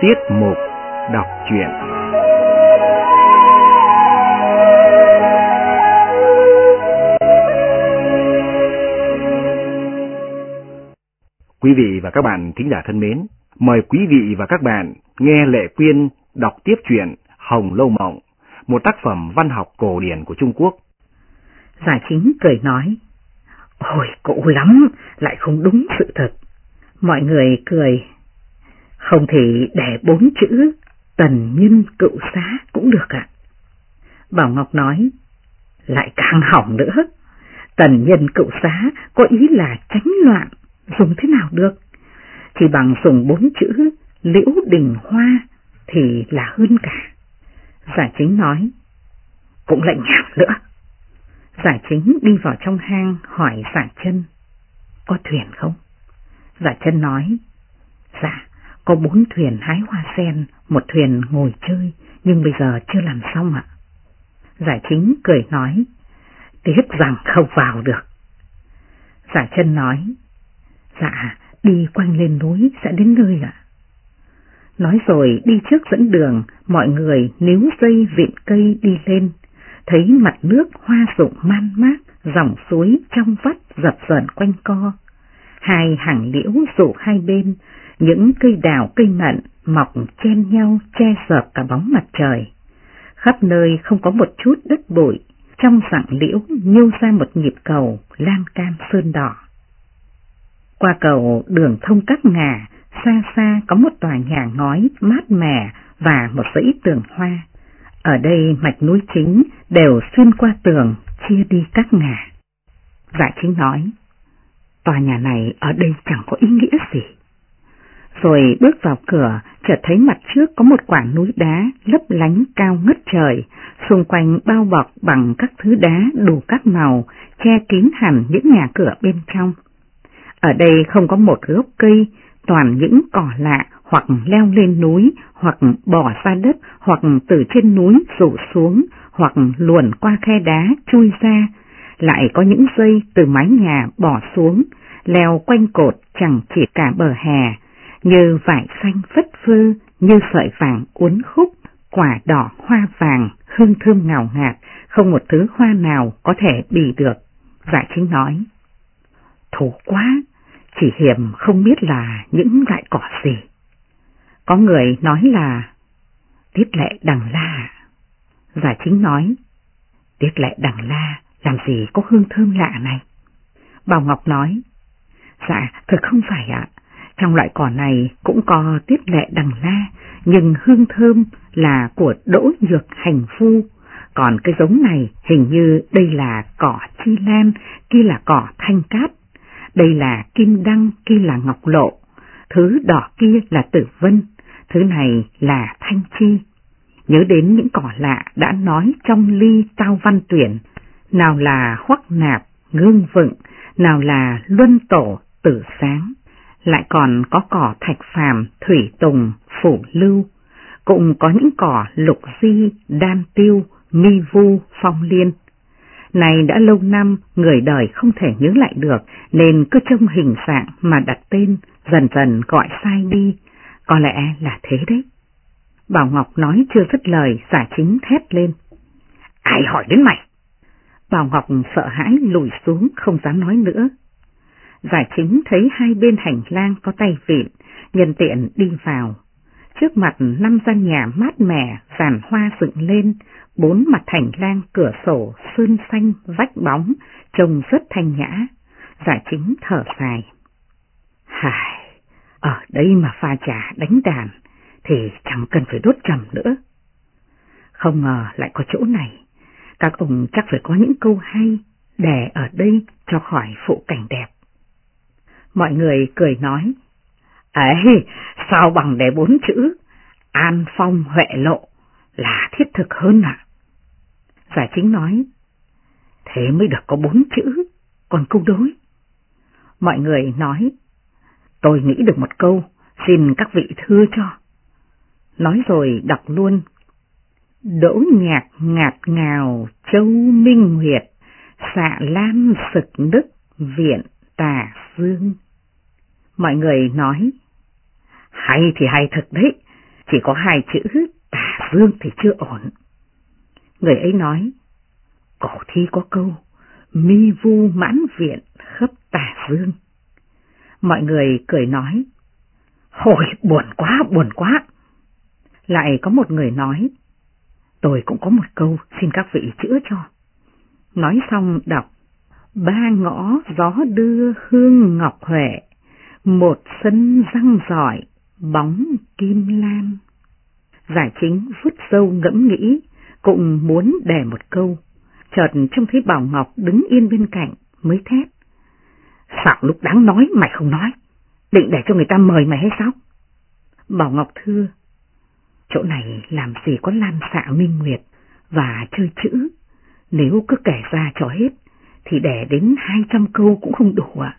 Tiết mục đọc truyện Quý vị và các bạn thính giả thân mến, mời quý vị và các bạn nghe Lệ Quyên đọc tiếp truyện Hồng Lâu Mộng, một tác phẩm văn học cổ điển của Trung Quốc. Giả chính cười nói, Ôi, cũ lắm, lại không đúng sự thật. Mọi người cười, không thì để bốn chữ tần nhân cựu xá cũng được ạ. Bảo Ngọc nói, lại càng hỏng nữa. Tần nhân cựu xá có ý là tránh loạn, dùng thế nào được? Thì bằng dùng bốn chữ liễu đình hoa thì là hơn cả. Giả chính nói, cũng lại nhảm nữa. Giả chính đi vào trong hang hỏi giả chân, có thuyền không? Giả chân nói, dạ, có bốn thuyền hái hoa sen, một thuyền ngồi chơi, nhưng bây giờ chưa làm xong ạ. Giải chính cười nói, tiếc rằng không vào được. Giả chân nói, dạ, đi quanh lên núi sẽ đến nơi ạ. Nói rồi đi trước dẫn đường, mọi người níu dây vịn cây đi lên, thấy mặt nước hoa rụng man mát, dòng suối trong vắt dập dờn quanh co. Hai hàng liễu rụ hai bên, những cây đào cây mận mọc chen nhau che sợp cả bóng mặt trời. Khắp nơi không có một chút đất bụi, trong sẵn liễu nhô ra một nhịp cầu lan cam sơn đỏ. Qua cầu đường thông các ngà, xa xa có một tòa nhà ngói mát mẻ và một dãy tường hoa. Ở đây mạch núi chính đều xuyên qua tường, chia đi các ngà. Dạ chính nói, tòa nhà này ở đây chẳng có ý nghĩa gì. Rồi bước vào cửa, chợt thấy mặt trước có một quảng núi đá lấp lánh cao ngất trời, xung quanh bao bọc bằng các thứ đá đủ các màu, che kín hẳn những nhà cửa bên trong. Ở đây không có một gốc cây, toàn những cỏ lạ hoặc leo lên núi, hoặc bỏ ra đất, hoặc từ trên núi rủ xuống, hoặc luồn qua khe đá chui ra, lại có những dây từ mái nhà bỏ xuống, leo quanh cột chẳng chỉ cả bờ hè, như vải xanh phất phơ, như sợi vàng uốn khúc, quả đỏ hoa vàng, hương thơm ngào ngạt, không một thứ hoa nào có thể bì được. Giải chính nói, thủ quá, chỉ hiểm không biết là những loại cỏ gì. Có người nói là tiết lệ đằng la. Giải chính nói, tiết lệ đằng la làm gì có hương thơm lạ này. Bảo Ngọc nói, dạ thật không phải ạ, trong loại cỏ này cũng có tiết lệ đằng la, nhưng hương thơm là của đỗ nhược hành phu, còn cái giống này hình như đây là cỏ chi lan, kia là cỏ thanh cát, đây là kim đăng, kia là ngọc lộ, thứ đỏ kia là tử vân, thứ này là thanh chi. Nhớ đến những cỏ lạ đã nói trong ly tao văn tuyển, nào là hoắc nạp, ngương vựng, nào là luân tổ, tử sáng, lại còn có cỏ thạch phàm, thủy tùng, phủ lưu, cũng có những cỏ lục di, đan tiêu, mi vu, phong liên. Này đã lâu năm người đời không thể nhớ lại được nên cứ trông hình dạng mà đặt tên dần dần gọi sai đi, có lẽ là thế đấy. Bảo Ngọc nói chưa dứt lời giả chính thét lên. Ai hỏi đến mày? Bảo Ngọc sợ hãi lùi xuống không dám nói nữa. Giải chính thấy hai bên hành lang có tay vịn, nhân tiện đi vào. Trước mặt năm gian nhà mát mẻ, giàn hoa dựng lên, bốn mặt hành lang cửa sổ sơn xanh vách bóng, trông rất thanh nhã. Giải chính thở dài. Hài, ở đây mà pha trà đánh đàn thì chẳng cần phải đốt trầm nữa. Không ngờ lại có chỗ này, các ông chắc phải có những câu hay để ở đây cho khỏi phụ cảnh đẹp. Mọi người cười nói, ấy, sao bằng để bốn chữ, an phong huệ lộ là thiết thực hơn ạ. À? Giải chính nói, thế mới được có bốn chữ, còn câu đối. Mọi người nói, tôi nghĩ được một câu, xin các vị thưa cho. Nói rồi đọc luôn. Đỗ nhạc ngạt ngào châu minh huyệt, xạ lam sực đức viện tà dương. Mọi người nói, hay thì hay thật đấy, chỉ có hai chữ tà dương thì chưa ổn. Người ấy nói, cổ thi có câu, mi vu mãn viện khắp tà dương. Mọi người cười nói, hồi buồn quá, buồn quá. Lại có một người nói, tôi cũng có một câu xin các vị chữa cho. Nói xong đọc, ba ngõ gió đưa hương ngọc huệ, một sân răng giỏi, bóng kim lan. Giải chính vứt sâu ngẫm nghĩ, cũng muốn đè một câu, chợt trông thấy Bảo Ngọc đứng yên bên cạnh mới thét. Sao lúc đáng nói mày không nói, định để cho người ta mời mày hay sao? Bảo Ngọc thưa, chỗ này làm gì có lan xạ minh nguyệt và chơi chữ, nếu cứ kể ra cho hết thì đẻ đến hai trăm câu cũng không đủ ạ.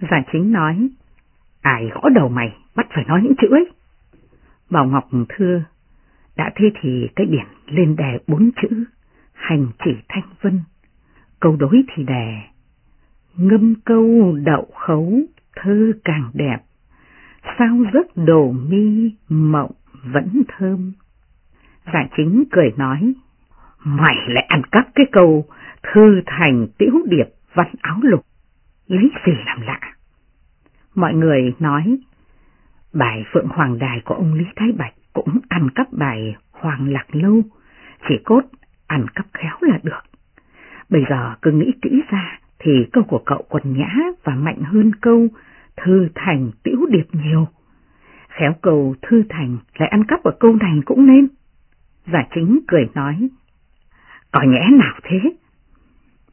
Giả chính nói, ai gõ đầu mày, bắt phải nói những chữ ấy. Bảo Ngọc thưa, đã thế thì cái biển lên đè bốn chữ, hành chỉ thanh vân. Câu đối thì đè, ngâm câu đậu khấu, thơ càng đẹp. Sao giấc đồ mi, mộng vẫn thơm. Giả chính cười nói, mày lại ăn cắp cái câu thư thành tiểu điệp văn áo lục, lấy gì làm lạ. Mọi người nói, bài Phượng Hoàng Đài của ông Lý Thái Bạch cũng ăn cắp bài Hoàng Lạc Lâu, chỉ cốt ăn cắp khéo là được. Bây giờ cứ nghĩ kỹ ra thì câu của cậu còn nhã và mạnh hơn câu thư thành tiểu điệp nhiều. Khéo câu thư thành lại ăn cắp ở câu này cũng nên. Giả chính cười nói, có nhẽ nào thế?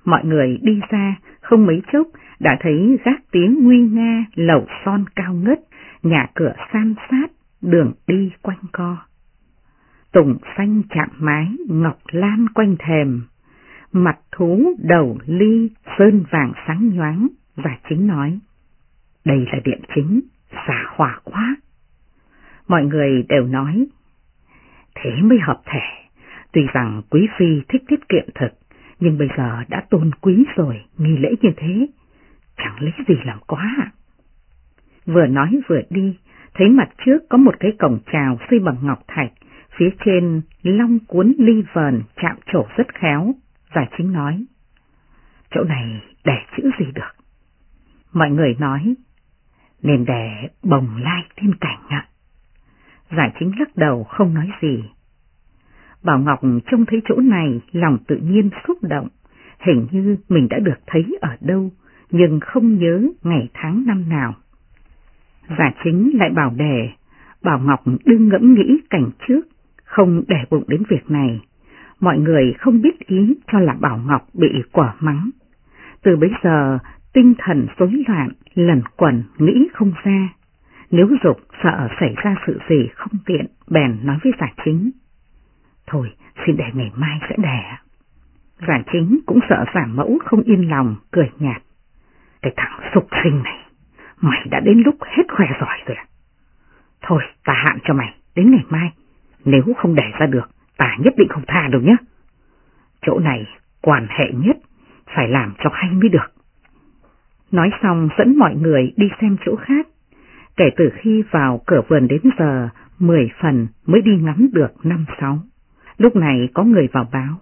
Mọi người đi ra, không mấy chốc đã thấy gác tiếng nguy nga, lầu son cao ngất, nhà cửa san sát, đường đi quanh co. Tùng xanh chạm mái, ngọc lan quanh thềm, mặt thú đầu ly, sơn vàng sáng nhoáng, và chính nói, đây là điện chính, xả hỏa quá. Mọi người đều nói, thế mới hợp thể, tuy rằng quý phi thích tiết kiệm thật, nhưng bây giờ đã tôn quý rồi, nghi lễ như thế, chẳng lấy gì làm quá. Vừa nói vừa đi, thấy mặt trước có một cái cổng trào xây bằng ngọc thạch, phía trên long cuốn ly vờn chạm trổ rất khéo, giải chính nói, chỗ này để chữ gì được. Mọi người nói, nên để bồng lai thiên cảnh ạ. Giải chính lắc đầu không nói gì. Bảo Ngọc trông thấy chỗ này lòng tự nhiên xúc động, hình như mình đã được thấy ở đâu, nhưng không nhớ ngày tháng năm nào. Giả chính lại bảo đề, Bảo Ngọc đương ngẫm nghĩ cảnh trước, không để bụng đến việc này. Mọi người không biết ý cho là Bảo Ngọc bị quả mắng. Từ bấy giờ, tinh thần rối loạn, lần quẩn, nghĩ không ra. Nếu dục sợ xảy ra sự gì không tiện, bèn nói với giả chính. Thôi, xin để ngày mai sẽ đẻ. Giả chính cũng sợ giả mẫu không yên lòng, cười nhạt. Cái thằng sục sinh này, mày đã đến lúc hết khỏe giỏi rồi à? Thôi, ta hạn cho mày, đến ngày mai. Nếu không đẻ ra được, ta nhất định không tha đâu nhé. Chỗ này, quan hệ nhất, phải làm cho hay mới được. Nói xong dẫn mọi người đi xem chỗ khác. Kể từ khi vào cửa vườn đến giờ, 10 phần mới đi ngắm được năm sáu. Lúc này có người vào báo.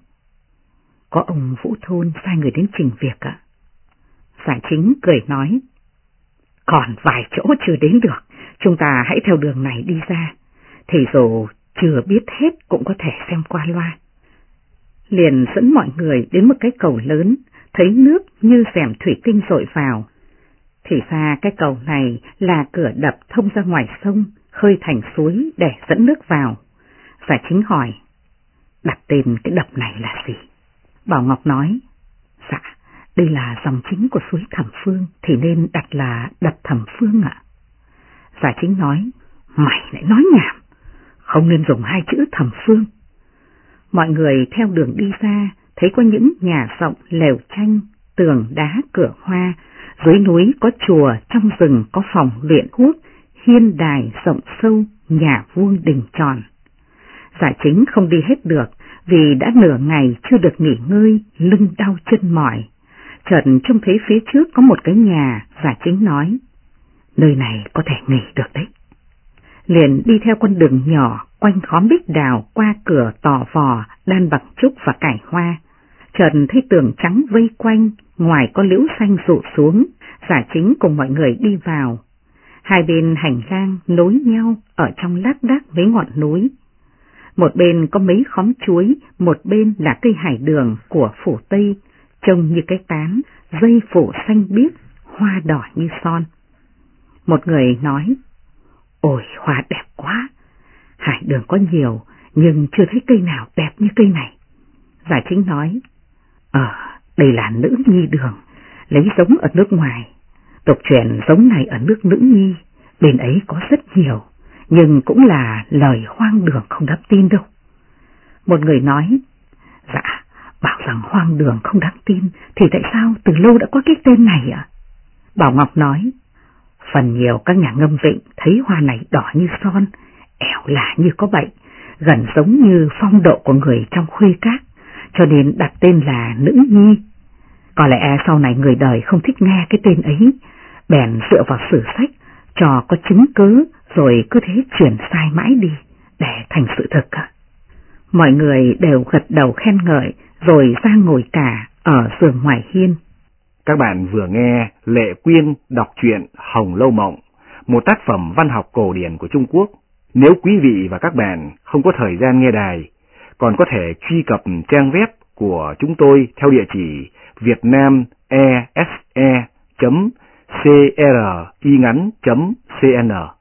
Có ông Vũ Thôn sai người đến trình việc ạ. Giải chính cười nói. Còn vài chỗ chưa đến được, chúng ta hãy theo đường này đi ra. Thì dù chưa biết hết cũng có thể xem qua loa. Liền dẫn mọi người đến một cái cầu lớn, thấy nước như rèm thủy tinh rội vào. Thì ra cái cầu này là cửa đập thông ra ngoài sông, khơi thành suối để dẫn nước vào. Giải chính hỏi, đặt tên cái đập này là gì? Bảo Ngọc nói, dạ, đây là dòng chính của suối Thẩm Phương thì nên đặt là đập Thẩm Phương ạ. Giả chính nói, mày lại nói nhảm, không nên dùng hai chữ Thẩm Phương. Mọi người theo đường đi ra, thấy có những nhà rộng lều tranh, tường đá cửa hoa, dưới núi có chùa, trong rừng có phòng luyện thuốc, hiên đài rộng sâu, nhà vuông đình tròn. Giải chính không đi hết được vì đã nửa ngày chưa được nghỉ ngơi, lưng đau chân mỏi. Trần trông thấy phía trước có một cái nhà, giả chính nói, nơi này có thể nghỉ được đấy. liền đi theo con đường nhỏ quanh khóm bích đào qua cửa tò vò đan bằng trúc và cải hoa. Trần thấy tường trắng vây quanh, ngoài có liễu xanh rụ xuống, giả chính cùng mọi người đi vào. Hai bên hành lang nối nhau ở trong lát đác với ngọn núi. Một bên có mấy khóm chuối, một bên là cây hải đường của phủ Tây, trông như cái tán, dây phủ xanh biếc, hoa đỏ như son. Một người nói, ôi hoa đẹp quá, hải đường có nhiều, nhưng chưa thấy cây nào đẹp như cây này. Giả chính nói, ờ, đây là nữ nhi đường, lấy giống ở nước ngoài. Tục truyền giống này ở nước nữ nhi, bên ấy có rất nhiều, nhưng cũng là lời hoang đường không đáng tin đâu. Một người nói, dạ, bảo rằng hoang đường không đáng tin, thì tại sao từ lâu đã có cái tên này ạ? Bảo Ngọc nói, phần nhiều các nhà ngâm vịnh thấy hoa này đỏ như son, ẻo lạ như có bệnh, gần giống như phong độ của người trong khuê cát, cho nên đặt tên là nữ nhi. Có lẽ sau này người đời không thích nghe cái tên ấy, bèn dựa vào sử sách, trò có chứng cứ rồi cứ thế chuyển sai mãi đi, để thành sự thực Mọi người đều gật đầu khen ngợi, rồi ra ngồi cả ở giường ngoài hiên. Các bạn vừa nghe Lệ Quyên đọc truyện Hồng Lâu Mộng, một tác phẩm văn học cổ điển của Trung Quốc. Nếu quý vị và các bạn không có thời gian nghe đài, còn có thể truy cập trang web của chúng tôi theo địa chỉ vietnamese.cringắn.cn